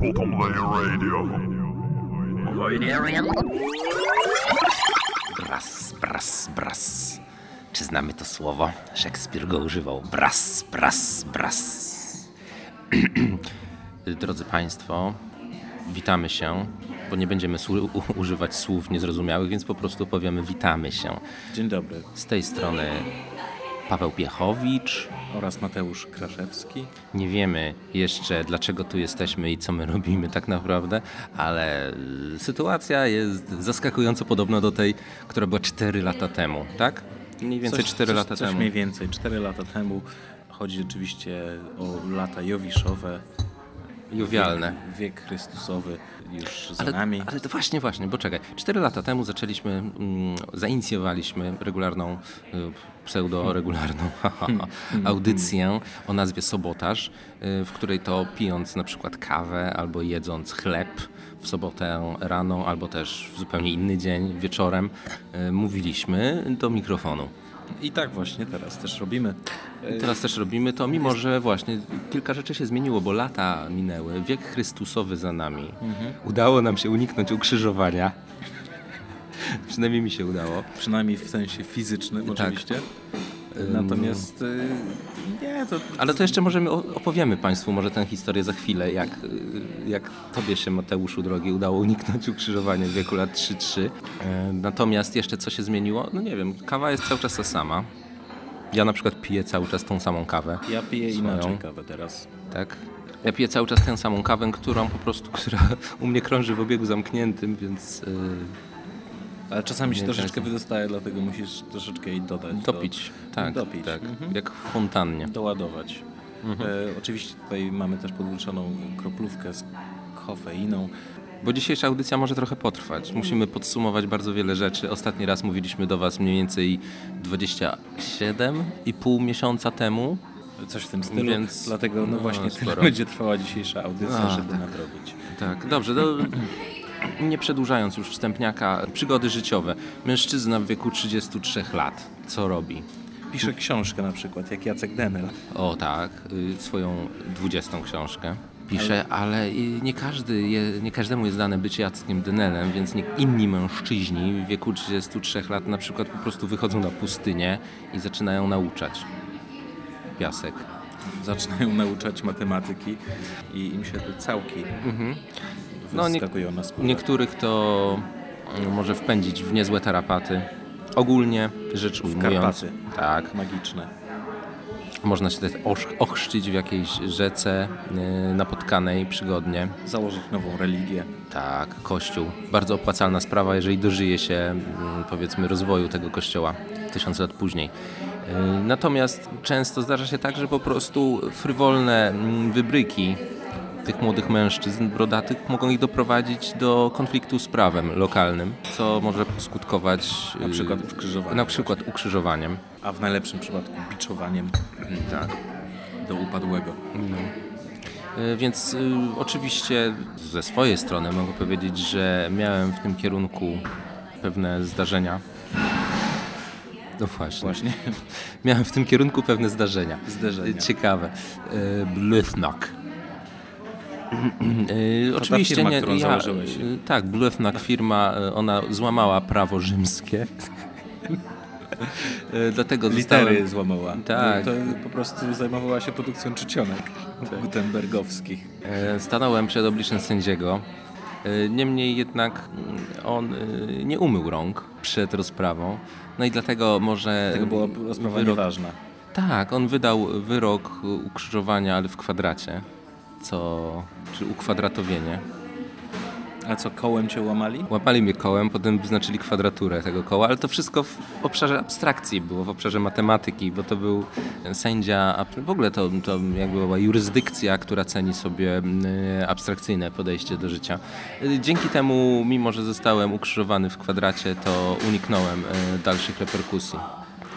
Bottom Layer Radio. Bras, bras, bras. Czy znamy to słowo? Szekspir go używał. Bras, bras, bras. Drodzy Państwo, witamy się, bo nie będziemy używać słów niezrozumiałych, więc po prostu powiemy witamy się. Dzień dobry. Z tej strony Paweł Piechowicz. Oraz Mateusz Kraszewski. Nie wiemy jeszcze, dlaczego tu jesteśmy i co my robimy tak naprawdę, ale y, sytuacja jest zaskakująco podobna do tej, która była 4 lata temu, tak? Mniej więcej 4 coś, lata coś temu. mniej więcej. 4 lata temu. Chodzi oczywiście o lata jowiszowe. Jowialne. Wiek, wiek Chrystusowy już za Ale, nami. ale to właśnie, właśnie, bo czekaj. Cztery lata temu zaczęliśmy, mm, zainicjowaliśmy regularną, y, pseudo-regularną audycję o nazwie Sobotaż, y, w której to pijąc na przykład kawę albo jedząc chleb w sobotę rano, albo też w zupełnie inny dzień, wieczorem, y, mówiliśmy do mikrofonu. I tak właśnie teraz też robimy. Teraz też robimy to, mimo że właśnie kilka rzeczy się zmieniło, bo lata minęły, wiek Chrystusowy za nami. Udało nam się uniknąć ukrzyżowania. Przynajmniej mi się udało. Przynajmniej w sensie fizycznym Tak. oczywiście. Natomiast y, nie, to Ale to jeszcze możemy opowiemy Państwu może tę historię za chwilę, jak, y, jak Tobie się, Mateuszu drogi, udało uniknąć ukrzyżowania w wieku lat 3-3. E, Natomiast jeszcze co się zmieniło? No nie wiem, kawa jest cały czas ta sama. Ja na przykład piję cały czas tą samą kawę. ja piję Swoją. inaczej kawę teraz. Tak. Ja piję cały czas tę samą kawę, którą po prostu, która u mnie krąży w obiegu zamkniętym, więc yy, Ale czasami się troszeczkę wydostaje, dlatego musisz troszeczkę jej dodać. do- dopić. Tak, Dopić. tak. Mhm. Jak w fontannie. doładować. Mhm. E, oczywiście tutaj mamy też podłączoną kroplówkę z kofeiną. Bo dzisiejsza audycja może trochę potrwać. Musimy podsumować bardzo wiele rzeczy. Ostatni raz mówiliśmy do Was mniej więcej 27,5 miesiąca temu. Coś w tym stylu, Więc- dlatego no, no, właśnie tyle sporo. będzie trwała dzisiejsza audycja, A, żeby tak. nadrobić. Tak, dobrze. To nie przedłużając już wstępniaka, przygody życiowe. Mężczyzna w wieku 33 lat. Co robi? Pisze książkę na przykład, jak Jacek Denel. O tak, y, swoją dwudziestą książkę pisze, ale nie, każdy nie każdemu jest dane być Jackiem Dynelem, więc nie, inni mężczyźni w wieku 33 lat na przykład po prostu wychodzą na pustynię i zaczynają nauczać piasek. Zaczynają nauczać matematyki i im się te całki No, wyskakują na skórę. Niektórych to y, może wpędzić w niezłe tarapaty. Ogólnie rzecz ujmując, Karpaty. tak, Magiczne. można się też ochrzcić w jakiejś rzece y, napotkanej przygodnie. Założyć nową religię. Tak, kościół. Bardzo opłacalna sprawa, jeżeli dożyje się mm, powiedzmy rozwoju tego kościoła tysiąc lat później. Yy, Natomiast często zdarza się tak, że po prostu frywolne mm, wybryki tych młodych mężczyzn brodatych mogą ich doprowadzić do konfliktu z prawem lokalnym, co może skutkować Na przykład ukrzyżowaniem. na przykład ukrzyżowaniem. A w najlepszym przypadku biczowaniem Tak. do upadłego. E, Więc y, oczywiście ze swojej strony mogę powiedzieć, że miałem w tym kierunku pewne zdarzenia. No właśnie. Właśnie. Miałem w tym kierunku pewne zdarzenia. Zderzenia. Ciekawe. Blufnak. E, Oczywiście firma, nie. którą ja, założyłeś. e, Tak, Blufnak firma, e, ona złamała prawo rzymskie. Dlatego Litery zostałem, złamała. Tak. To po prostu zajmowała się produkcją czcionek gutenbergowskich. E, Stanąłem przed obliczem sędziego. Niemniej jednak mm, on nie umył rąk przed rozprawą. No i dlatego może. Tego była rozprawa wyrok- nieważna. Tak, on wydał wyrok ukrzyżowania, ale w kwadracie. Co. czy ukwadratowienie. A co, kołem cię łamali? Łapali mnie kołem, potem wyznaczyli kwadraturę tego koła, ale to wszystko w obszarze abstrakcji było, w obszarze matematyki, bo to był sędzia, a w ogóle to, to jakby była jurysdykcja, która ceni sobie mm, abstrakcyjne podejście do życia. Dzięki temu, mimo że zostałem ukrzyżowany w kwadracie, to uniknąłem y, dalszych reperkusji.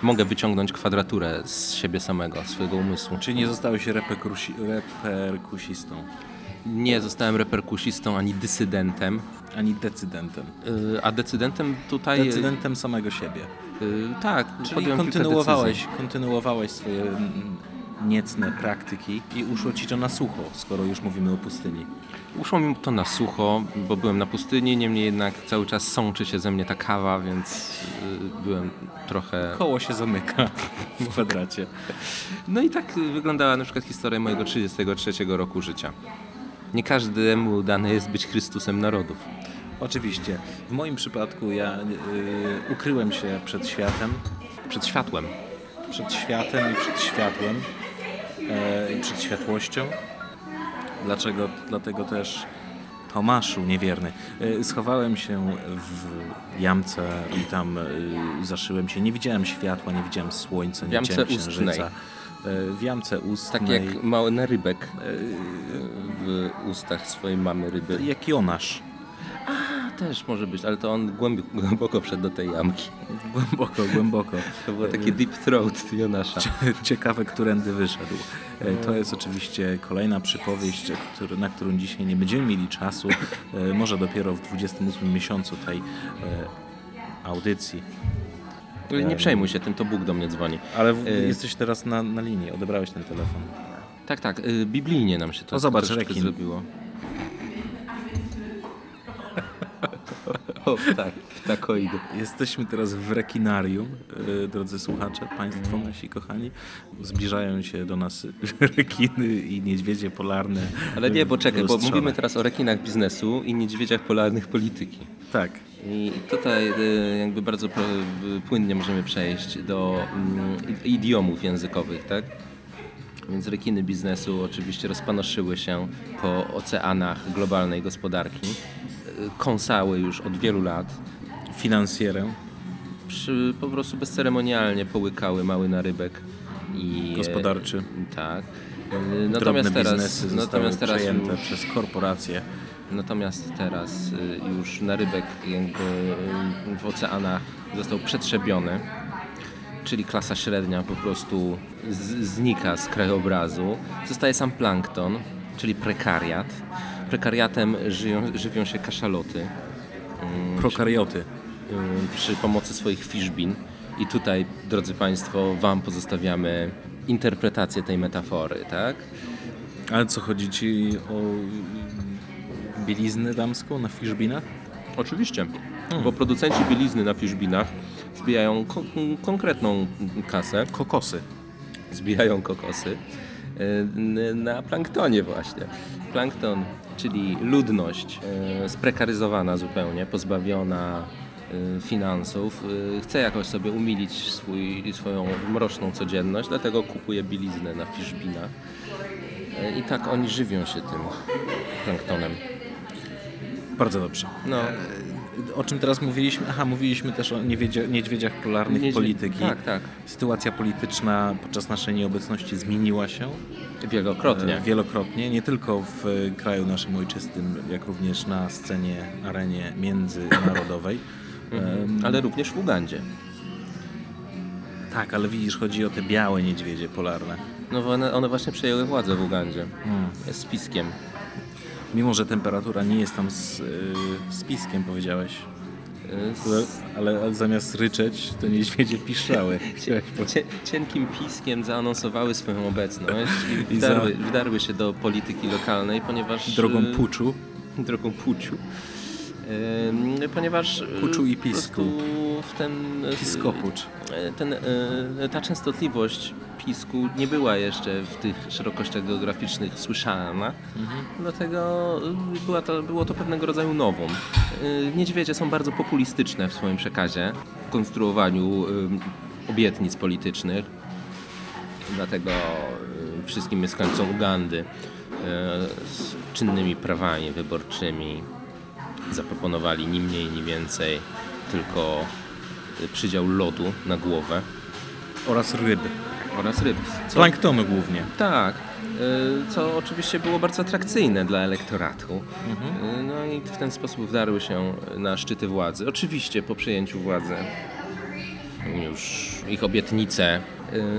Mogę wyciągnąć kwadraturę z siebie samego, swojego umysłu. Czyli nie zostałeś reperkusi, reperkusistą, Nie zostałem reperkusistą ani dysydentem, ani decydentem. y, a decydentem tutaj... Decydentem samego siebie. y, Tak, Czyli kontynuowałeś, kontynuowałeś swoje mm, niecne praktyki i uszło ci to na sucho, skoro już mówimy o pustyni. Uszło mi to na sucho, bo byłem na pustyni, niemniej jednak cały czas sączy się ze mnie ta kawa, więc y, byłem trochę... Koło się zamyka w kwadracie. No i tak wyglądała na przykład historia mojego 33 roku życia. Nie każdemu dane jest być Chrystusem narodów. Oczywiście. W moim przypadku ja y, ukryłem się przed światem, Przed światłem. przed światem i przed światłem i przed światłością. Dlaczego? Dlatego też Tomaszu niewierny. E, schowałem się w jamce i tam e, zaszyłem się. Nie widziałem światła, nie widziałem słońca, nie jamce widziałem ustnej. księżyca. E, w jamce ustnej. Tak jak mały narybek w ustach swojej mamy ryby. jak Jonasz. Też może być, ale to on głębi- głęboko wszedł do tej jamki. Głęboko, głęboko. To było takie deep throat Jonasza. Ciekawe, którędy wyszedł. E, To jest oczywiście kolejna przypowieść, na którą dzisiaj nie będziemy mieli czasu. E, Może dopiero w 28 miesiącu tej e, audycji. Nie przejmuj się tym, to Bóg do mnie dzwoni. Ale jesteś teraz na, na linii, odebrałeś ten telefon. Tak, tak, biblijnie nam się to O, zobacz, rekin. zrobiło. O, tak, ptakoidy. Jesteśmy teraz w rekinarium, e, drodzy słuchacze, Państwo nasi kochani. Zbliżają się do nas rekiny i niedźwiedzie polarne. Ale nie, bo czekaj, bo mówimy teraz o rekinach biznesu i niedźwiedziach polarnych polityki. Tak. I tutaj y, jakby bardzo y, płynnie możemy przejść do mm, idiomów językowych, tak? Więc rekiny biznesu oczywiście rozpanoszyły się po oceanach globalnej gospodarki. Kąsały już od wielu lat. Finansjerę. Przy, po prostu bezceremonialnie połykały mały narybek. I, Gospodarczy. e, tak. E, Drobne Natomiast teraz, natomiast teraz przejęte już, przez korporacje. Natomiast teraz y, już narybek y, w oceanach został przetrzebiony, czyli klasa średnia po prostu z, znika z krajobrazu. Zostaje sam plankton, czyli prekariat. Prekariatem żyją, żywią się kaszaloty Prokarioty. y, przy pomocy swoich fiszbin. I tutaj, drodzy Państwo, Wam pozostawiamy interpretację tej metafory, tak? Ale co chodzi ci o bieliznę damską na fiszbinach? Oczywiście, bo producenci bielizny na fiszbinach zbijają ko- konkretną kasę, Kokosy. Zbijają kokosy y, na planktonie właśnie. Plankton, czyli ludność y, sprekaryzowana zupełnie, pozbawiona y, finansów, chce jakoś sobie umilić swój, swoją mroczną codzienność, dlatego kupuje bieliznę na fiszbinach. I tak oni żywią się tym planktonem. Bardzo dobrze. No. O czym teraz mówiliśmy? Aha, mówiliśmy też o niedźwiedziach polarnych polityki. Tak, tak. Sytuacja polityczna podczas naszej nieobecności zmieniła się Wielokrotnie. e, wielokrotnie, nie tylko w e, kraju naszym ojczystym, jak również na scenie, arenie międzynarodowej. Em, Ale również w Ugandzie. Tak, ale widzisz, chodzi o te białe niedźwiedzie polarne. No one, one właśnie przejęły władzę w Ugandzie. Hmm. Z piskiem. Mimo, że temperatura nie jest tam z, y, z piskiem, powiedziałeś. Y, Ale, ale, zamiast ryczeć, to niedźwiedzie piszczały. Cienkim piskiem zaanonsowały swoją obecność i wdarły, wdarły się do polityki lokalnej, ponieważ... Drogą y, puczu. Drogą puciu. Ponieważ y, Puczu i pisku. w ten, y, Piskopucz. y, ten, ta częstotliwość pisku nie była jeszcze w tych szerokościach geograficznych słyszana. Dlatego y, była to, było to pewnego rodzaju nowum. Y, Niedźwiedzie są bardzo populistyczne w swoim przekazie, w konstruowaniu obietnic politycznych. Dlatego wszystkim mieszkańcom Ugandy z czynnymi prawami wyborczymi zaproponowali ni mniej, ni więcej tylko y, przydział lodu na głowę Oraz ryb. oraz ryb. Co, Planktonu głównie. tak, y, co oczywiście było bardzo atrakcyjne dla elektoratu. Y, No i w ten sposób wdarły się na szczyty władzy. Oczywiście po przejęciu władzy już ich obietnice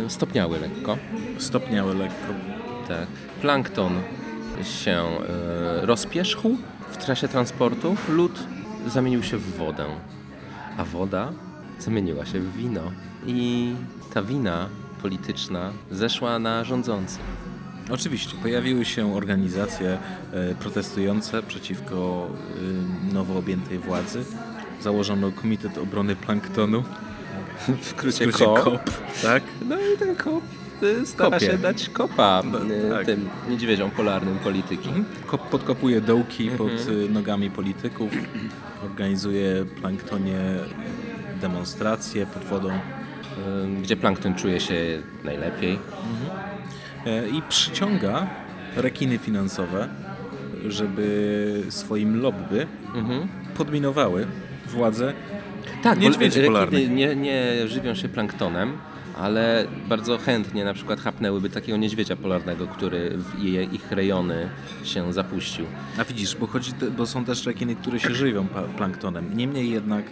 stopniały lekko. Stopniały lekko. Tak. Plankton się rozpierzchł w trasie transportu, lód zamienił się w wodę, a woda zamieniła się w wino. I ta wina polityczna zeszła na rządzących. Oczywiście, pojawiły się organizacje e, protestujące przeciwko e, nowo objętej władzy. Założono Komitet Obrony Planktonu, W skrócie, w skrócie KOP. KOP, tak? No i ten kop stara Kopie. się dać kopa No, y, tak. tym niedźwiedziom polarnym polityki. Kop- Podkopuje dołki pod Mhm. e, nogami polityków, organizuje planktonie demonstracje pod wodą Y, Gdzie plankton czuje się najlepiej. e, i przyciąga rekiny finansowe, żeby swoim lobby Mhm. podminowały władzę Tak, Niedźwiedzi polarnych. rekiny nie, nie żywią się planktonem, ale bardzo chętnie na przykład chapnęłyby takiego niedźwiedzia polarnego, który w je- ich rejony się zapuścił. A widzisz, bo, chodzi, bo są też rekiny, które się żywią planktonem. Niemniej jednak,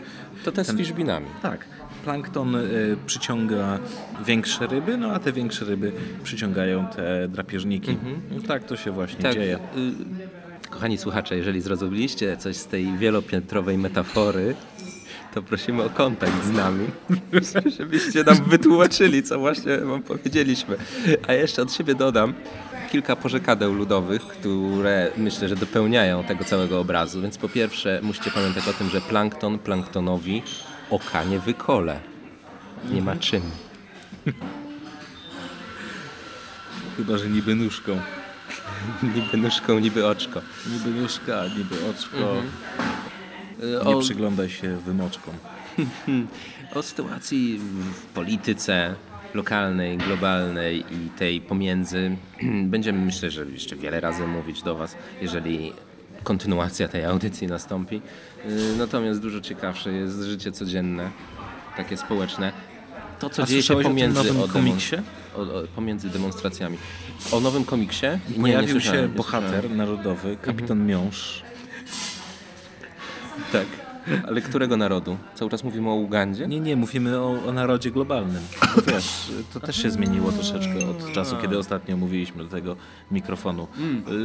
To te z Ten- fiszbinami. tak, plankton y, przyciąga większe ryby, no a te większe ryby przyciągają te drapieżniki. No, tak to się właśnie Tak, dzieje. y, kochani słuchacze, jeżeli zrozumieliście coś z tej wielopiętrowej metafory, to prosimy o kontakt z nami, żebyście nam wytłumaczyli, co właśnie wam powiedzieliśmy. A jeszcze od siebie dodam kilka porzekadeł ludowych, które myślę, że dopełniają tego całego obrazu. Więc po pierwsze musicie pamiętać o tym, że plankton planktonowi oka nie wykole. Nie ma czym. Chyba, że niby nóżką. Niby nóżką, niby oczko. Niby nóżka, niby oczko. Y, Nie o- przyglądaj się wymoczkom. O sytuacji w polityce lokalnej, globalnej i tej pomiędzy będziemy myślę, że jeszcze wiele razy mówić do Was, jeżeli kontynuacja tej audycji nastąpi. Yy, Natomiast dużo ciekawsze jest życie codzienne, takie społeczne. To, co A dzieje się o pomiędzy, nowym demon- komiksie? o, o, pomiędzy demonstracjami. O nowym komiksie? Nie, nie Pojawił słyszałem, się nie bohater narodowy, kapitan Miąższ. Tak. Ale którego narodu? Cały czas mówimy o Ugandzie? Nie, nie, mówimy o, o narodzie globalnym. No wiesz, to też się zmieniło troszeczkę od czasu, kiedy ostatnio mówiliśmy do tego mikrofonu,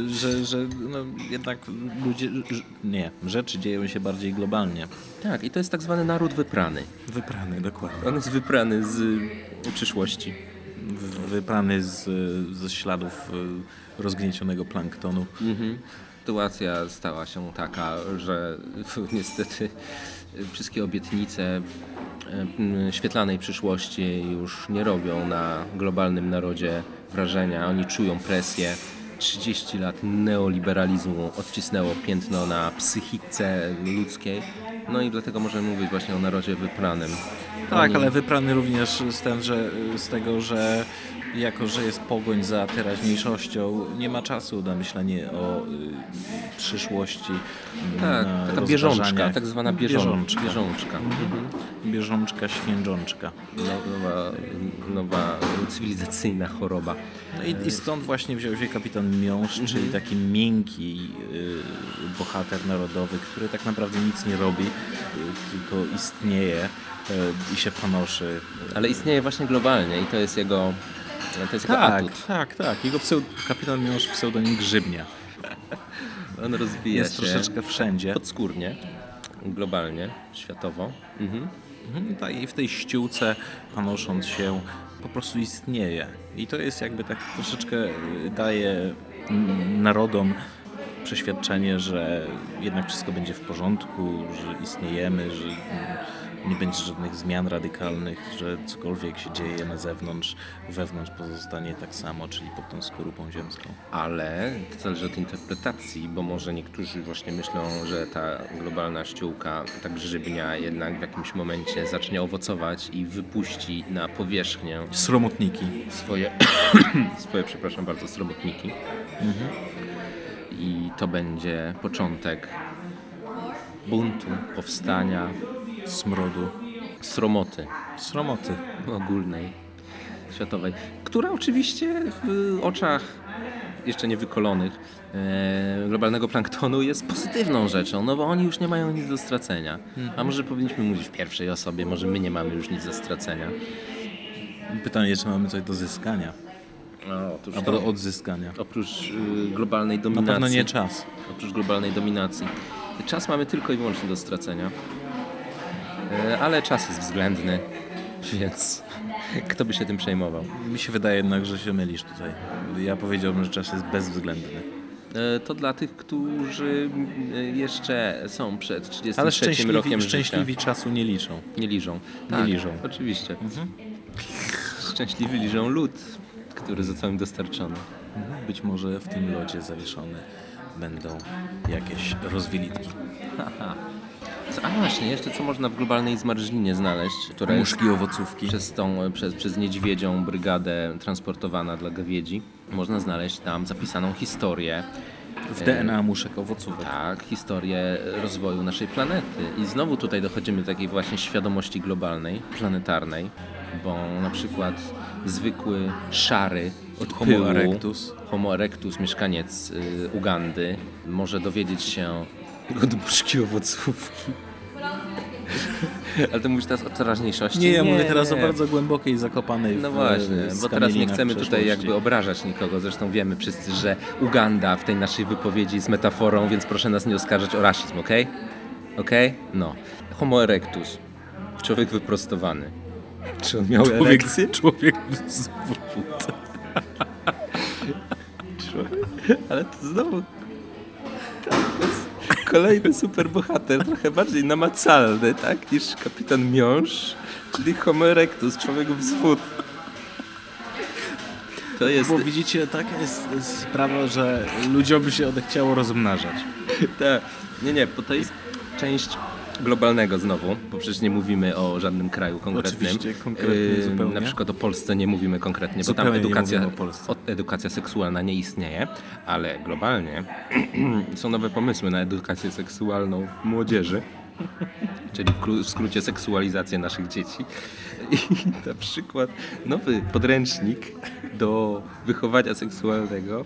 że, że no, jednak ludzie, nie, rzeczy dzieją się bardziej globalnie. Tak, i to jest tak zwany naród wyprany. Wyprany, dokładnie. On jest wyprany z y, przyszłości. Wyprany z, ze śladów y, rozgniecionego planktonu. Sytuacja stała się taka, że niestety wszystkie obietnice mm, świetlanej przyszłości już nie robią na globalnym narodzie wrażenia. Oni czują presję. 30 lat neoliberalizmu odcisnęło piętno na psychice ludzkiej. No i dlatego możemy mówić właśnie o narodzie wypranym. Tak, Oni- ale wyprany również z, ten, że, z tego, że jako, że jest pogoń za teraźniejszością, nie ma czasu na myślenie o y, przyszłości. Tak, na taka bieżączka, tak zwana bieżączka. Bieżączka. bieżączka. Bieżączka, święczączka. No, nowa, nowa cywilizacyjna choroba. No i, i stąd właśnie wziął się kapitan Miąższ, czyli taki miękki y, bohater narodowy, który tak naprawdę nic nie robi, y, tylko istnieje y, i się panoszy. Ale istnieje właśnie globalnie i to jest jego, to jest jego Tak, atut. tak, tak. Jego kapitan Miąższ pseudonim Grzybnia. On rozwija Jest się troszeczkę wszędzie. podskórnie, globalnie, światowo. Mhm. Mhm, tak, I w tej ściółce panosząc się po prostu istnieje. I to jest jakby tak troszeczkę y, daje mm, narodom przeświadczenie, że jednak wszystko będzie w porządku, że istniejemy, że mm, nie będzie żadnych zmian radykalnych, że cokolwiek się dzieje na zewnątrz, wewnątrz pozostanie tak samo, czyli pod tą skorupą ziemską. Ale to zależy od interpretacji, bo może niektórzy właśnie myślą, że ta globalna ściółka, ta grzybnia jednak w jakimś momencie zacznie owocować i wypuści na powierzchnię Sromotniki. swoje, swoje przepraszam bardzo, sromotniki. I to będzie początek buntu, powstania, Smrodu. sromoty Sromoty. ogólnej, światowej, która oczywiście w oczach jeszcze nie wykolonych e, globalnego planktonu jest pozytywną rzeczą, no bo oni już nie mają nic do stracenia. A może powinniśmy mówić w pierwszej osobie, może my nie mamy już nic do stracenia. Pytanie, czy mamy coś do zyskania? No, otóż Albo do odzyskania. Oprócz y, globalnej Na dominacji. pewno nie czas. Oprócz globalnej dominacji. Czas mamy tylko i wyłącznie do stracenia. E, Ale czas jest względny, więc Kto by się tym przejmował? Mi się wydaje jednak, że się mylisz tutaj. Ja powiedziałbym, że czas jest bezwzględny. E, To dla tych, którzy e, jeszcze są przed 33 Ale szczęśliwi, rokiem szczęśliwi życia. czasu nie liczą. Nie liżą. Nie liżą. Oczywiście. Szczęśliwi liżą lód, który został im dostarczony. Być może w tym lodzie zawieszone będą jakieś rozwilitki. A właśnie, jeszcze co można w globalnej zmarzlinie znaleźć, która Muszki owocówki. przez tą, przez, przez niedźwiedzią brygadę transportowana dla gawiedzi. Można znaleźć tam zapisaną historię, W DNA muszek owocówek. tak, historię rozwoju naszej planety. I znowu tutaj dochodzimy do takiej właśnie świadomości globalnej, planetarnej, bo na przykład zwykły szary od Homo pyłu, erectus. Homo erectus, mieszkaniec y, Ugandy, może dowiedzieć się od muszki owocówki. Ale to mówisz teraz o teraźniejszości? Nie, ja mówię teraz nie. o bardzo głębokiej, zakopanej No w- właśnie, w bo teraz nie chcemy tutaj jakby obrażać nikogo. Zresztą wiemy wszyscy, że Uganda w tej naszej wypowiedzi jest metaforą, więc proszę nas nie oskarżać o rasizm, okej? Okej? No. Homo erectus. Człowiek wyprostowany. Czy on miał Człowiek, erekcję? człowiek z. Człowiek? Ale to znowu... Tak, to jest kolejny superbohater, trochę bardziej namacalny, tak? Niż kapitan Miąższ, czyli Homo erectus, człowiek wschód. To jest... Bo widzicie, taka jest sprawa, że ludziom by się odechciało rozmnażać. Tak. Nie, nie, bo to jest część globalnego znowu, bo przecież nie mówimy o żadnym kraju konkretnym. Oczywiście, konkretnie zupełnie. Na przykład o Polsce nie mówimy konkretnie, bo Zupełnie tam nie edukacja, edukacja seksualna nie istnieje, ale globalnie są nowe pomysły na edukację seksualną młodzieży. Czyli w kró- w skrócie seksualizację naszych dzieci. I na przykład nowy podręcznik do wychowania seksualnego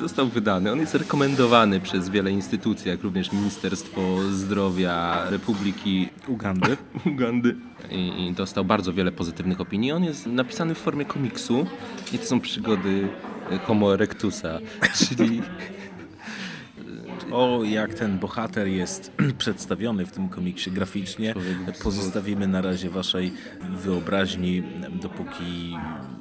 został wydany. On jest rekomendowany przez wiele instytucji, jak również Ministerstwo Zdrowia Republiki Ugandy. Ugandy. I, I dostał bardzo wiele pozytywnych opinii. On jest napisany w formie komiksu i to są przygody e, Homo erectusa, czyli O, jak ten bohater jest przedstawiony w tym komiksie graficznie, pozostawimy na razie waszej wyobraźni, dopóki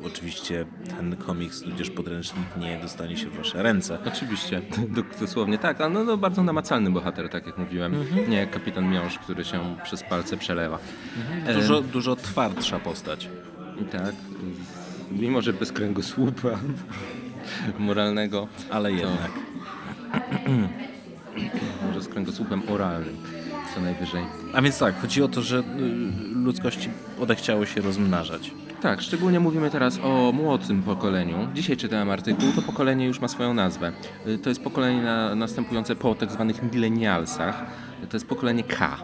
oczywiście ten komiks, tudzież podręcznik nie dostanie się w wasze ręce. Oczywiście, do- dosłownie tak, ale no, no, bardzo namacalny bohater, tak jak mówiłem. Mhm. Nie jak kapitan Miąższ, który się przez palce przelewa. Dużo, dużo twardsza postać. Tak, mimo że bez kręgosłupa moralnego, Ale jednak. może z kręgosłupem oralnym, co najwyżej. A więc tak, chodzi o to, że y, ludzkości odechciało się rozmnażać. Tak, szczególnie mówimy teraz o młodszym pokoleniu. Dzisiaj czytałem artykuł, to pokolenie już ma swoją nazwę. Y, To jest pokolenie na, następujące po tak zwanych milenialsach. To jest pokolenie K.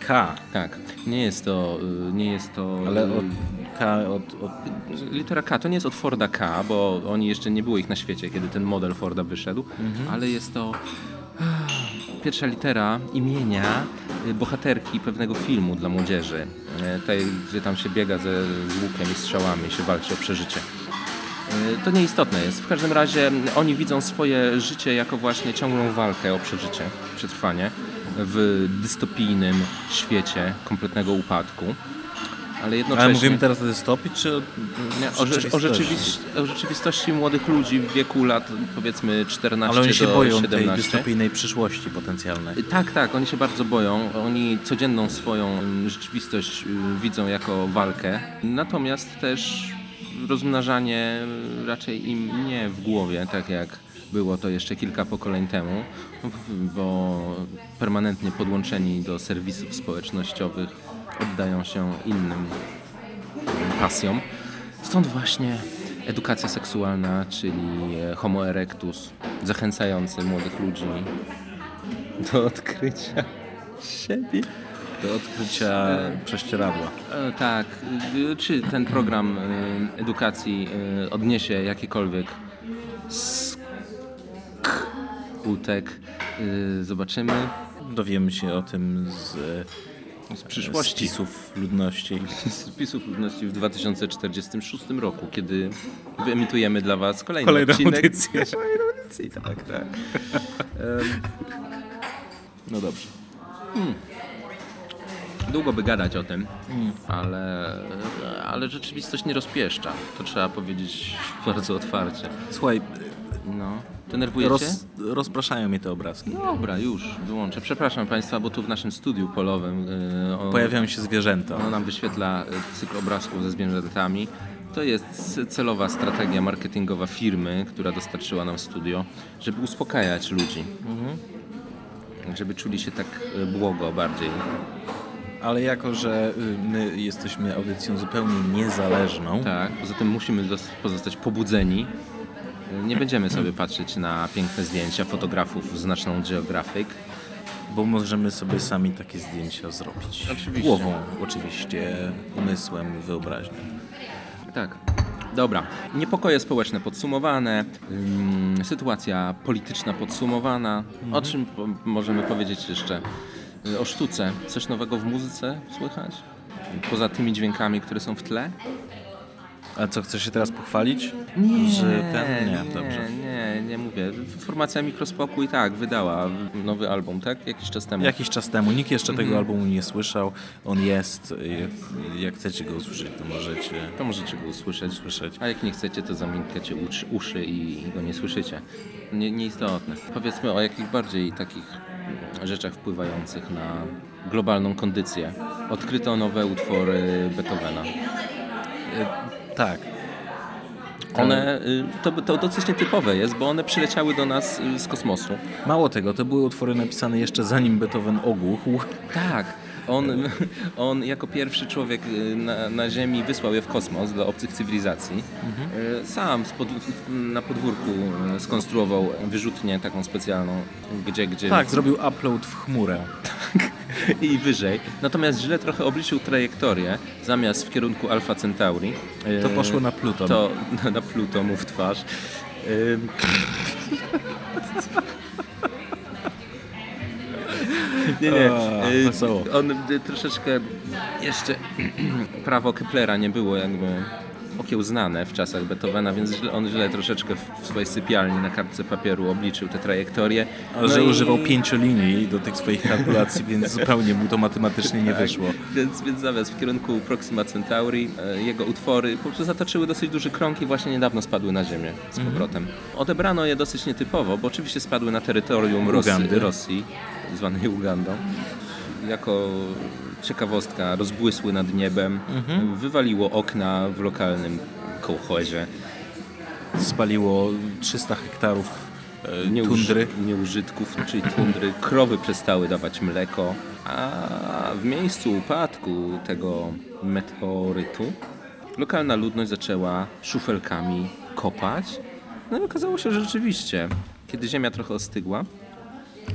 K, Tak, nie jest to, y, nie jest to... ale od K od, od Litera K to nie jest od Forda K, bo oni jeszcze nie było ich na świecie, kiedy ten model Forda wyszedł, ale jest to pierwsza litera imienia y, bohaterki pewnego filmu dla młodzieży. Y, Tej, gdzie tam się biega ze, łukiem i strzałami, się walczy o przeżycie. Y, To nieistotne jest. W każdym razie mm, oni widzą swoje życie jako właśnie ciągłą walkę o przeżycie, przetrwanie w dystopijnym świecie kompletnego upadku. Ale jednocześnie... Ale mówimy teraz o dystopii, czy o, Nie, o, rzecz, o, rzeczywistości, o rzeczywistości młodych ludzi w wieku lat powiedzmy 14 Ale oni się do boją 17. tej dystopijnej przyszłości potencjalnej. Tak, tak, oni się bardzo boją. Oni codzienną swoją mm, rzeczywistość y, widzą jako walkę. Natomiast też rozmnażanie y, raczej im nie w głowie, tak jak było to jeszcze kilka pokoleń temu, bo permanentnie podłączeni do serwisów społecznościowych oddają się innym pasjom. Stąd właśnie edukacja seksualna, czyli e, homo erectus, zachęcający młodych ludzi do odkrycia siebie. Do odkrycia prześcieradła. E, Tak, y, czy ten program edukacji odniesie jakiekolwiek skutek, zobaczymy. Dowiemy się o tym z, Z przyszłości. spisów ludności. z pisów ludności w 2046 roku, kiedy wyemitujemy dla Was kolejny Kolejną odcinek. audycję. Kolejną audycję, tak, tak. No dobrze. Hmm. Długo by gadać o tym, ale, ale rzeczywistość nie rozpieszcza. To trzeba powiedzieć bardzo otwarcie. Słuchaj, No. Denerwujecie? roz, rozpraszają mnie te obrazki. Dobra, już, wyłączę. Przepraszam Państwa, bo tu w naszym studiu polowym yy, on, Pojawiają się zwierzęta. ono nam wyświetla y, cykl obrazków ze zwierzętami. To jest celowa strategia marketingowa firmy, która dostarczyła nam studio, żeby uspokajać ludzi. Żeby czuli się tak y, błogo bardziej. Ale jako, że y, my jesteśmy audycją zupełnie niezależną, Tak, poza tym musimy pozostać pobudzeni. Nie będziemy sobie patrzeć na piękne zdjęcia fotografów z National Geographic. bo możemy sobie sami takie zdjęcia zrobić. Oczywiście. Głową oczywiście, umysłem, wyobraźnią. Tak. Dobra. Niepokoje społeczne podsumowane, ym, sytuacja polityczna podsumowana. O czym po, możemy powiedzieć jeszcze? Y, O sztuce. Coś nowego w muzyce słychać? Poza tymi dźwiękami, które są w tle? A co, chcesz się teraz pochwalić? Nie, Że ten? Nie, dobrze. Nie, nie mówię. Formacja Mikrospokój tak, wydała nowy album, tak? Jakiś czas temu. Jakiś czas temu. Nikt jeszcze Mhm. tego albumu nie słyszał. On jest. Jak, jak chcecie go usłyszeć, to możecie To możecie go usłyszeć. słyszeć. A jak nie chcecie, to zamknięcie uszy, uszy i go nie słyszycie. Nie, nieistotne. Powiedzmy o jakichś bardziej takich rzeczach wpływających na globalną kondycję. Odkryto nowe utwory Beethovena. Tak. One, y, to, to dosyć nietypowe jest, bo one przyleciały do nas y, z kosmosu. Mało tego, to były utwory napisane jeszcze zanim Beethoven ogłuchł. Tak. On, on jako pierwszy człowiek y, na, na Ziemi wysłał je w kosmos dla obcych cywilizacji. Y, Sam pod, na podwórku y, skonstruował wyrzutnię taką specjalną, gdzie, gdzie Tak, zrobił upload w chmurę. i wyżej. Natomiast źle trochę obliczył trajektorię. Zamiast w kierunku Alfa Centauri. To poszło na Pluton. To na Pluto mu w twarz. Nie, nie. Y, wesoło. On y, troszeczkę jeszcze prawo Keplera nie było jakby okiełznane w czasach Beethovena, więc on źle troszeczkę w swojej sypialni na kartce papieru obliczył te trajektorie. Ale że No i- używał pięciolinii do tych swoich kalkulacji, więc zupełnie mu to matematycznie nie Tak, wyszło. Więc, więc zamiast w kierunku Proxima Centauri e, jego utwory po prostu zatoczyły dosyć duży krąg i właśnie niedawno spadły na ziemię z Mhm. powrotem. Odebrano je dosyć nietypowo, bo oczywiście spadły na terytorium Ugandy. Rosji zwanej Ugandą. Jako ciekawostka rozbłysły nad niebem, Mhm. wywaliło okna w lokalnym kołchozie. Spaliło 300 hektarów e, tundry. Nieużytków, czyli tundry. Krowy przestały dawać mleko, a w miejscu upadku tego meteorytu lokalna ludność zaczęła szufelkami kopać. No i okazało się, że rzeczywiście, kiedy ziemia trochę ostygła,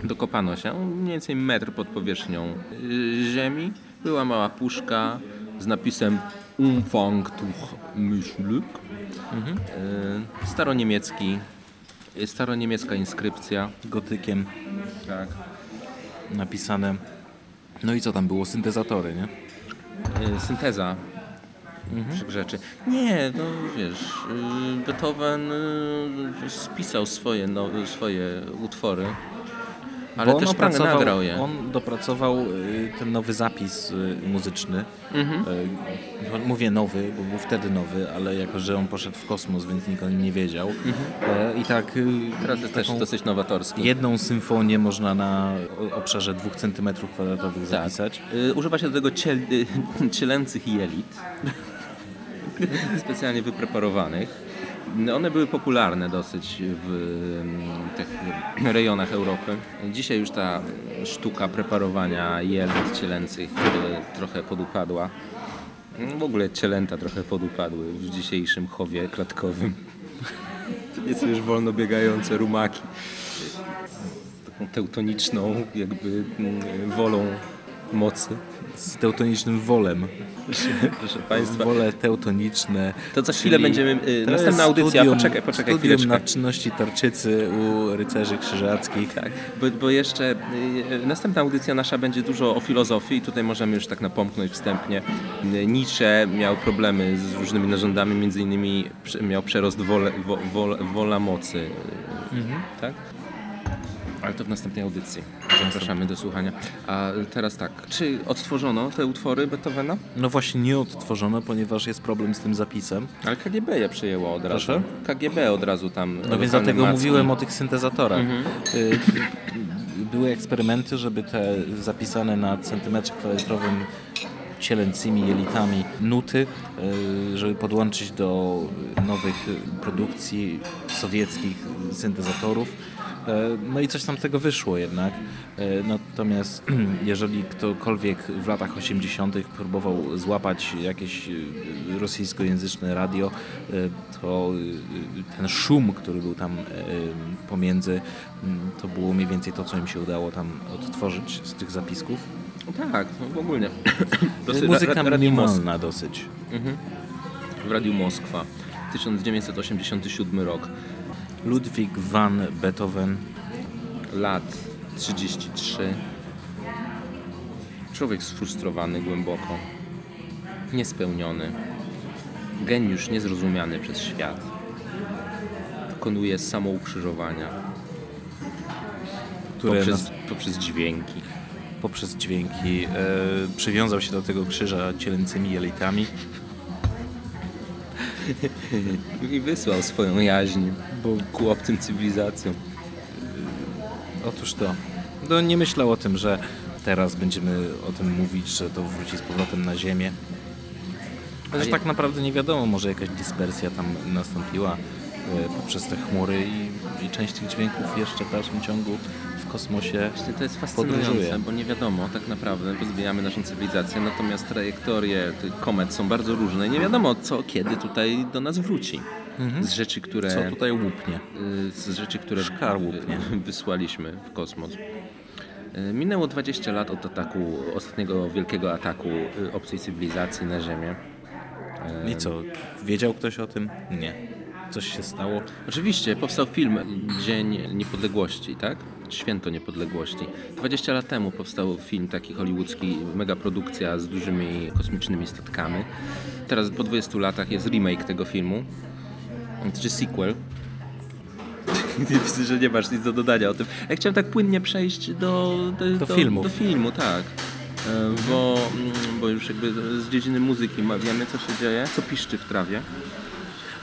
dokopano się mniej więcej metr pod powierzchnią y, ziemi. Była mała puszka z napisem Umfang durch Mischlück. Y, Staroniemiecki, y, staroniemiecka inskrypcja. Gotykiem Tak. napisane. No i co tam było? Syntezatory, nie? Synteza mhm. rzeczy. Nie, no wiesz, Beethoven spisał swoje, no, swoje utwory, ale Bo też tak je. On dopracował y, ten nowy zapis y, muzyczny. Mhm. Y, Mówię nowy, bo był wtedy nowy, ale jako, że on poszedł w kosmos, więc nikt o nim nie wiedział. E, I tak Teraz jest też dosyć nowatorski. jedną symfonię można na obszarze 2 cm kwadratowych Tak. zapisać. Y, Używa się do tego ciel, cielęcych jelit, specjalnie wypreparowanych. One były popularne dosyć w mm, tych rejonach Europy. Dzisiaj już ta sztuka preparowania jelit cielęcych y, trochę podupadła. W ogóle cielęta trochę podupadły w dzisiejszym chowie klatkowym. Nieco już wolno biegające rumaki. Z taką teutoniczną jakby mm, wolą mocy. Z teutonicznym wolem. Proszę Państwa. Wole teutoniczne. To za chwilę będziemy, y, jest następna audycja, studium, poczekaj, poczekaj studium chwileczkę. na czynności tarczycy u rycerzy krzyżackich. Tak, bo, bo jeszcze y, następna audycja nasza będzie dużo o filozofii i tutaj możemy już tak napomknąć wstępnie. Y, Nietzsche miał problemy z różnymi narządami, między innymi miał przerost wole, wo, wola, wola mocy. y, Tak? Ale to w następnej audycji. Zapraszamy do słuchania. A teraz tak, czy odtworzono te utwory Beethovena? No właśnie nie odtworzono, ponieważ jest problem z tym zapisem. Ale KGB je przejęło od razu. Proszę? KGB od razu tam. No więc dlatego macki. mówiłem o tych syntezatorach. Y, Były eksperymenty, żeby te zapisane na centymetrze kwadratowych cielęcymi jelitami nuty, y, żeby podłączyć do nowych produkcji sowieckich syntezatorów. E, No i coś tam z tego wyszło jednak. E, Natomiast jeżeli ktokolwiek w latach 80. próbował złapać jakieś e, rosyjskojęzyczne radio, to ten szum, który był tam pomiędzy, to było mniej więcej to, co im się udało tam odtworzyć z tych zapisków. Tak, no ogólnie. Muzyka ra- minimalna dosyć. W Radiu Moskwa. 1987 rok. Ludwig van Beethoven. Lat 33. Człowiek sfrustrowany głęboko. Niespełniony. Geniusz niezrozumiany przez świat. Dokonuje samoukrzyżowania. które Poprzez, nas- poprzez dźwięki. poprzez dźwięki e, przywiązał się do tego krzyża cielęcymi jelitami. I wysłał swoją jaźń ku obcym cywilizacjom. Otóż to. No, nie myślał o tym, że teraz będziemy o tym mówić, że to wróci z powrotem na Ziemię. Chociaż tak naprawdę nie wiadomo, może jakaś dyspersja tam nastąpiła e, poprzez te chmury i, i część tych dźwięków jeszcze w dalszym ciągu kosmosie Właśnie to jest fascynujące, podróżuje. bo nie wiadomo tak naprawdę, rozwijamy naszą cywilizację, natomiast trajektorie tych komet są bardzo różne i nie wiadomo co, kiedy tutaj do nas wróci. Z rzeczy, które... Co tutaj łupnie? y, z rzeczy, które Szkarłupnie. wy- wysłaliśmy w kosmos. Y, Minęło 20 lat od ataku, ostatniego wielkiego ataku y, obcej cywilizacji na Ziemię. I co? Wiedział ktoś o tym? Nie. Coś się stało? Oczywiście, powstał film Dzień Niepodległości, tak? Święto Niepodległości. 20 lat temu powstał film taki hollywoodzki, mega produkcja z dużymi kosmicznymi statkami. Teraz po 20 latach jest remake tego filmu, czy sequel. Widzę, że nie masz nic do dodania o tym. Ja chciałem tak płynnie przejść do, do, Do filmów. Do filmu, tak. E, Bo, mm, bo już jakby z dziedziny muzyki wiemy, co się dzieje, co piszczy w trawie.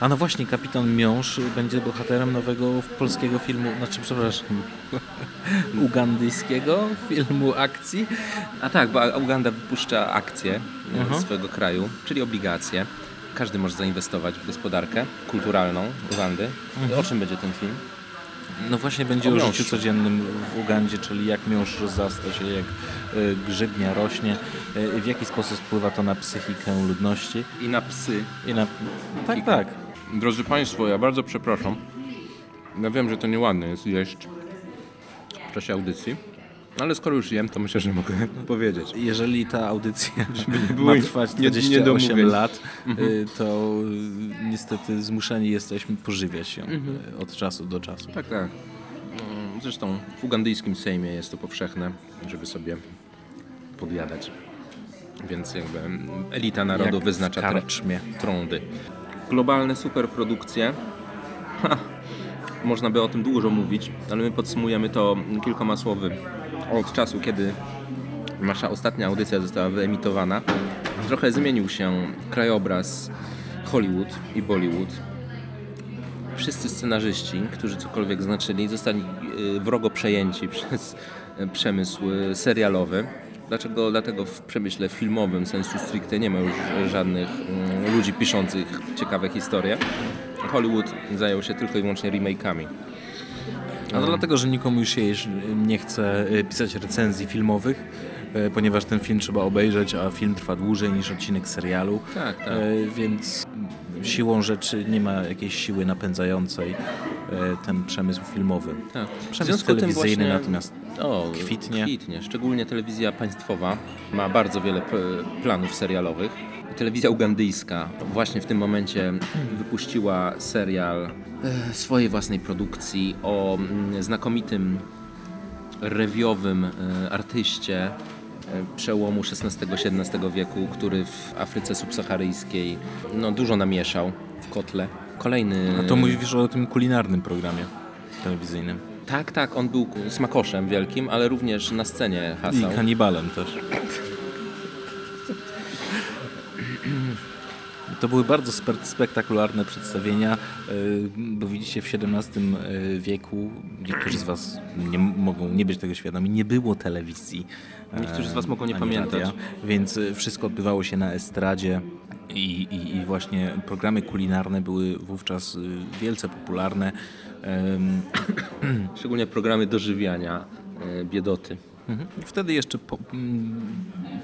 A no właśnie, kapitan Miąż będzie bohaterem nowego polskiego filmu, znaczy przepraszam, ugandyjskiego filmu akcji. A tak, bo Uganda wypuszcza akcje e, Mhm. swojego kraju, czyli obligacje. Każdy może zainwestować w gospodarkę kulturalną Ugandy. Mhm. O czym będzie ten film? No właśnie będzie O o życiu codziennym w Ugandzie, czyli jak miąższ rozrasta się, jak y, grzybnia rośnie, y, w jaki sposób wpływa to na psychikę ludności I na psy. i na... Tak, tak. Drodzy Państwo, ja bardzo przepraszam. Ja wiem, że to nieładne jest jeść w czasie audycji, ale skoro już jem, to myślę, że mogę powiedzieć. Jeżeli ta audycja ma trwać nie- 28 niedomówień. lat, y, to y, niestety zmuszeni jesteśmy pożywiać się y, od czasu do czasu. Tak, tak. No, Zresztą w ugandyjskim Sejmie jest to powszechne, żeby sobie podjadać. Więc jakby elita narodu Jak wyznacza trądy. Globalne superprodukcje. Ha, można by o tym dużo mówić, ale my podsumujemy to kilkoma słowy. Od czasu, kiedy nasza ostatnia audycja została wyemitowana, trochę zmienił się krajobraz Hollywood i Bollywood wszyscy scenarzyści, którzy cokolwiek znaczyli, zostali y, wrogo przejęci przez y, przemysł y, serialowy. Dlaczego? Dlatego w przemyśle filmowym sensu stricte nie ma już żadnych mm, ludzi piszących ciekawe historie. Hollywood zajął się tylko i wyłącznie remake'ami. A to dlatego, że nikomu już się nie chce y, pisać recenzji filmowych, y, ponieważ ten film trzeba obejrzeć, a film trwa dłużej niż odcinek serialu. Tak, tak. Y, Więc siłą rzeczy nie ma jakiejś siły napędzającej y, ten przemysł filmowy. Tak. Przemysł telewizyjny właśnie- natomiast O, kwitnie. kwitnie. Szczególnie telewizja państwowa ma bardzo wiele planów serialowych. Telewizja ugandyjska właśnie w tym momencie wypuściła serial e, swojej własnej produkcji o mm, znakomitym rewiowym e, artyście e, przełomu XVI-XVII wieku, który w Afryce subsaharyjskiej no, dużo namieszał w kotle. Kolejny... A to mówisz o tym kulinarnym programie telewizyjnym. Tak, tak, on był smakoszem wielkim, ale również na scenie I hasał. kanibalem też. To były bardzo spe- spektakularne przedstawienia, y, bo widzicie w XVII y, wieku, niektórzy z Was nie, mogą nie być tego świadomi, nie było telewizji. Niektórzy z was mogą nie pamiętać. więc y, wszystko odbywało się na estradzie i, i, i właśnie programy kulinarne były wówczas wielce popularne. Szczególnie programy dożywiania e, biedoty. Mhm. Wtedy jeszcze po, mm,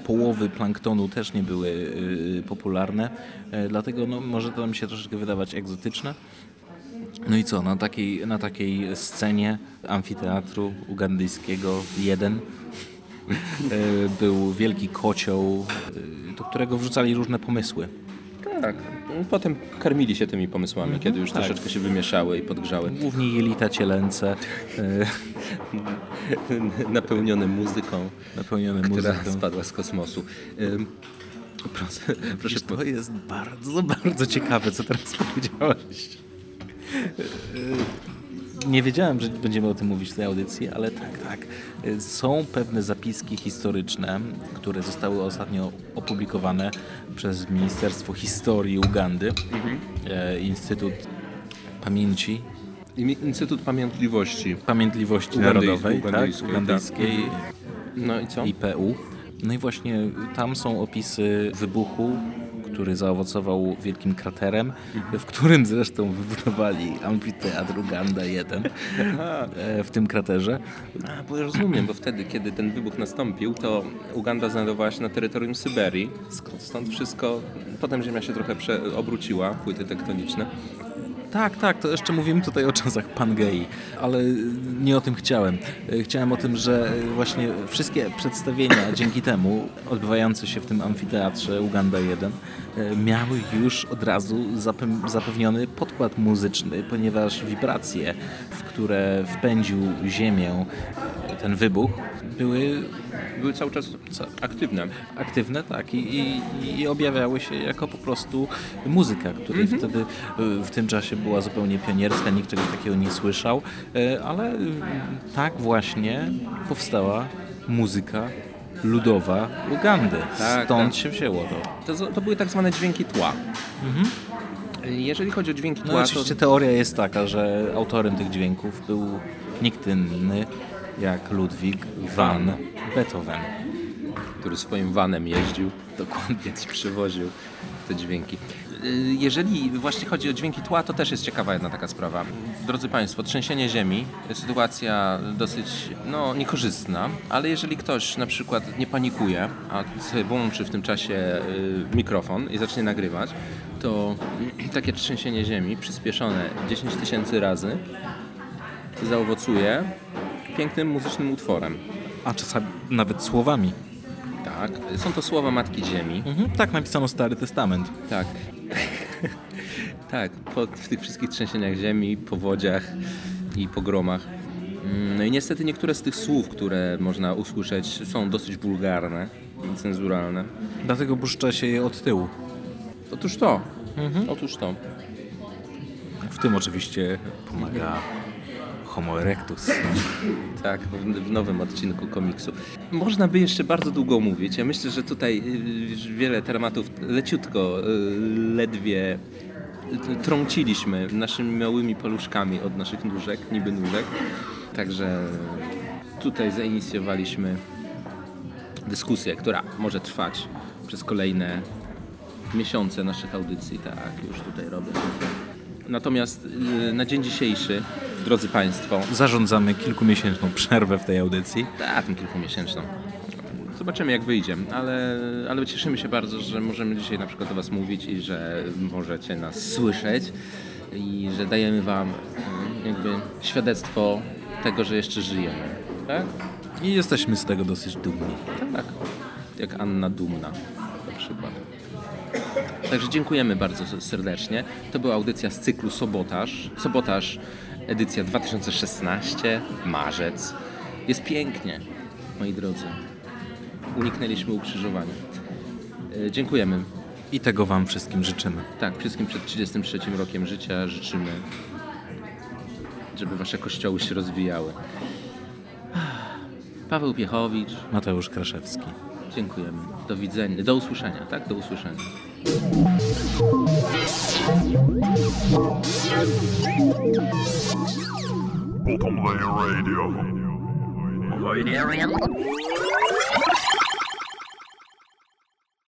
połowy planktonu też nie były y, popularne, e, dlatego no, może to mi się troszeczkę wydawać egzotyczne. No i co, na takiej, na takiej scenie amfiteatru ugandyjskiego 1 był wielki kocioł, y, do którego wrzucali różne pomysły. Tak. Potem karmili się tymi pomysłami, kiedy już tak. troszeczkę się wymieszały i podgrzały. Głównie jelita cielęce, Napełnione muzyką, napełnione która muzyką. spadła z kosmosu. Proszę, proszę Wiesz, to jest bardzo, bardzo ciekawe, co teraz powiedziałeś. Nie wiedziałem, że będziemy o tym mówić w tej audycji, ale tak, tak. Są pewne zapiski historyczne, które zostały ostatnio opublikowane przez Ministerstwo Historii Ugandy, e, Instytut Pamięci, Instytut Pamiętliwości. Pamiętliwości Narodowej, ugandyjskiej, tak, ugandyjskiej No i co? IPU. No i właśnie tam są opisy wybuchu, który zaowocował wielkim kraterem, w którym zresztą wybudowali amfiteatr Uganda 1 e, w tym kraterze. A, bo rozumiem, bo wtedy, kiedy ten wybuch nastąpił, to Uganda znajdowała się na terytorium Syberii, stąd wszystko, potem ziemia się trochę obróciła, płyty tektoniczne. Tak, tak, to jeszcze mówimy tutaj o czasach Pangei, ale nie o tym chciałem. E, Chciałem o tym, że właśnie wszystkie przedstawienia dzięki temu odbywające się w tym amfiteatrze Uganda 1 e, miały już od razu zape- zapewniony podkład muzyczny, ponieważ wibracje, w które wpędził ziemię e, ten wybuch, były Były cały czas aktywne. aktywne, tak, i, i, i objawiały się jako po prostu muzyka, której wtedy y, w tym czasie była zupełnie pionierska, nikt czegoś takiego nie słyszał, y, ale tak właśnie powstała muzyka ludowa Ugandy. Tak, Stąd tak. się wzięło to. To, to były tak zwane dźwięki tła. Jeżeli chodzi o dźwięki No tła, oczywiście to teoria jest taka, że autorem tych dźwięków był nikt inny jak Ludwig van Beethoven. który swoim vanem jeździł, Dokładnie. więc przywoził te dźwięki. Y, Jeżeli właśnie chodzi o dźwięki tła, to też jest ciekawa jedna taka sprawa. Drodzy Państwo, trzęsienie ziemi, sytuacja dosyć no, niekorzystna, ale jeżeli ktoś na przykład nie panikuje, a sobie włączy w tym czasie y, mikrofon i zacznie nagrywać, to takie trzęsienie ziemi przyspieszone 10 tysięcy razy zaowocuje pięknym muzycznym utworem. A czasami nawet słowami. Tak, są to słowa Matki Ziemi. Mhm, tak napisano Stary Testament. Tak. tak, po, w tych wszystkich trzęsieniach ziemi, powodziach i pogromach. Mm, No i niestety niektóre z tych słów, które można usłyszeć, są dosyć wulgarne i cenzuralne. Dlatego puszcza się je od tyłu. Otóż to. Otóż to. W tym oczywiście pomaga Homo erectus. Tak, w, nowym odcinku komiksu. Można by jeszcze bardzo długo mówić. Ja myślę, że tutaj y, wiele tematów leciutko, y, ledwie y, trąciliśmy naszymi małymi paluszkami od naszych nóżek, niby nóżek. Także tutaj zainicjowaliśmy dyskusję, która może trwać przez kolejne miesiące naszych audycji. Tak, już tutaj robię. Natomiast y, na dzień dzisiejszy, drodzy Państwo, Zarządzamy kilkumiesięczną przerwę w tej audycji. tak, kilkumiesięczną. Zobaczymy jak wyjdzie, ale, ale cieszymy się bardzo, że możemy dzisiaj na przykład do Was mówić i że możecie nas słyszeć i że dajemy Wam y, jakby świadectwo tego, że jeszcze żyjemy. Tak? I jesteśmy z tego dosyć dumni. Tak. Jak Anna Dumna na przykład. Także dziękujemy bardzo serdecznie. To była audycja z cyklu Sobotaż. Sobotaż, edycja 2016, marzec. Jest pięknie, moi drodzy. Uniknęliśmy ukrzyżowania. E, Dziękujemy. I tego Wam wszystkim życzymy. Tak, wszystkim przed 33 rokiem życia życzymy żeby wasze kościoły się rozwijały. Paweł Piechowicz, Mateusz Kraszewski. dziękujemy. Do widzenia, do usłyszenia, tak? Do usłyszenia. Bottom Layer Radio. Radio.